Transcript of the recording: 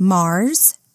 Mars